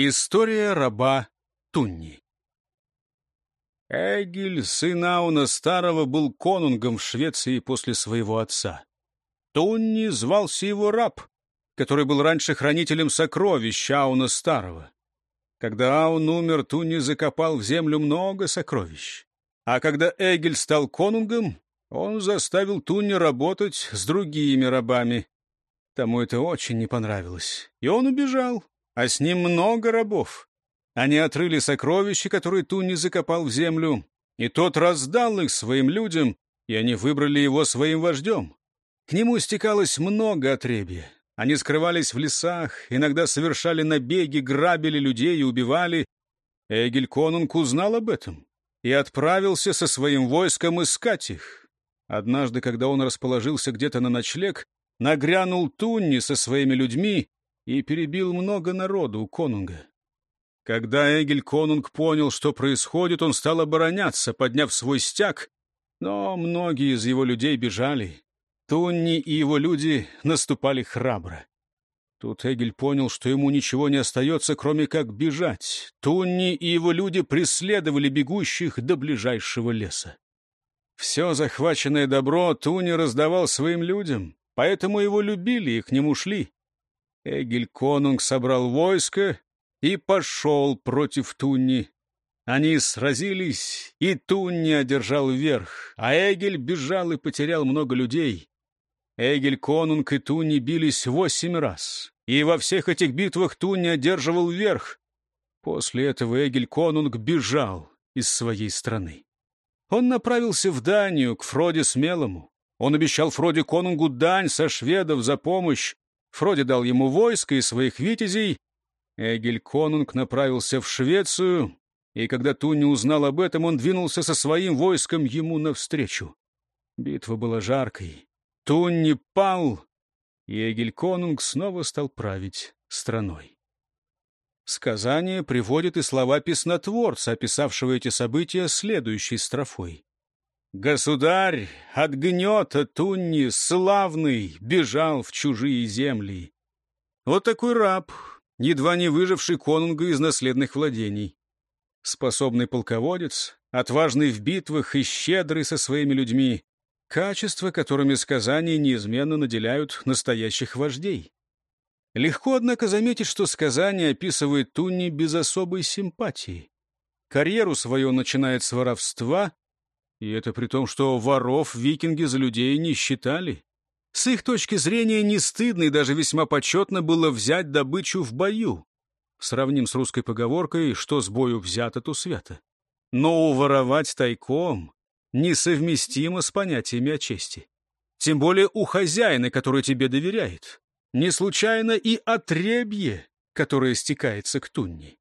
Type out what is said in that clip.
История раба Тунни Эгиль, сын Ауна Старого, был конунгом в Швеции после своего отца. Тунни звался его раб, который был раньше хранителем сокровищ Ауна Старого. Когда Аун умер, Тунни закопал в землю много сокровищ. А когда Эгель стал конунгом, он заставил Тунни работать с другими рабами. Тому это очень не понравилось, и он убежал, а с ним много рабов. Они отрыли сокровища, которые Тунни закопал в землю, и тот раздал их своим людям, и они выбрали его своим вождем. К нему стекалось много отребья. Они скрывались в лесах, иногда совершали набеги, грабили людей и убивали. Эгель Конунг узнал об этом и отправился со своим войском искать их. Однажды, когда он расположился где-то на ночлег, нагрянул Тунни со своими людьми и перебил много народу у конунга. Когда Эгель Конунг понял, что происходит, он стал обороняться, подняв свой стяг, но многие из его людей бежали. Тунни и его люди наступали храбро. Тут Эгель понял, что ему ничего не остается, кроме как бежать. Тунни и его люди преследовали бегущих до ближайшего леса. Все захваченное добро Туни раздавал своим людям, поэтому его любили и к нему шли. Эгель Конунг собрал войско и пошел против Тунни. Они сразились, и Тунни одержал верх, а Эгель бежал и потерял много людей. Эгель Конунг и Тунни бились восемь раз, и во всех этих битвах Тунни одерживал верх. После этого Эгель Конунг бежал из своей страны. Он направился в Данию, к Фроде Смелому. Он обещал Фроде Конунгу дань со шведов за помощь. Фроде дал ему войско и своих витязей. Эгель Конунг направился в Швецию, и когда Тунни узнал об этом, он двинулся со своим войском ему навстречу. Битва была жаркой. Тунни пал, и Эгель Конунг снова стал править страной. Сказание приводит и слова песнотворца, описавшего эти события следующей строфой. «Государь от гнета Тунни славный бежал в чужие земли». Вот такой раб, едва не выживший конунга из наследных владений. Способный полководец, отважный в битвах и щедрый со своими людьми. Качества, которыми сказания неизменно наделяют настоящих вождей. Легко, однако, заметить, что сказание описывает Тунни без особой симпатии. Карьеру свою начинает с воровства, и это при том, что воров викинги за людей не считали. С их точки зрения не стыдно и даже весьма почетно было взять добычу в бою. Сравним с русской поговоркой, что с бою взято, то свято. Но уворовать тайком несовместимо с понятиями о чести. Тем более у хозяина, который тебе доверяет. Не случайно и отребье, которое стекается к Тунни.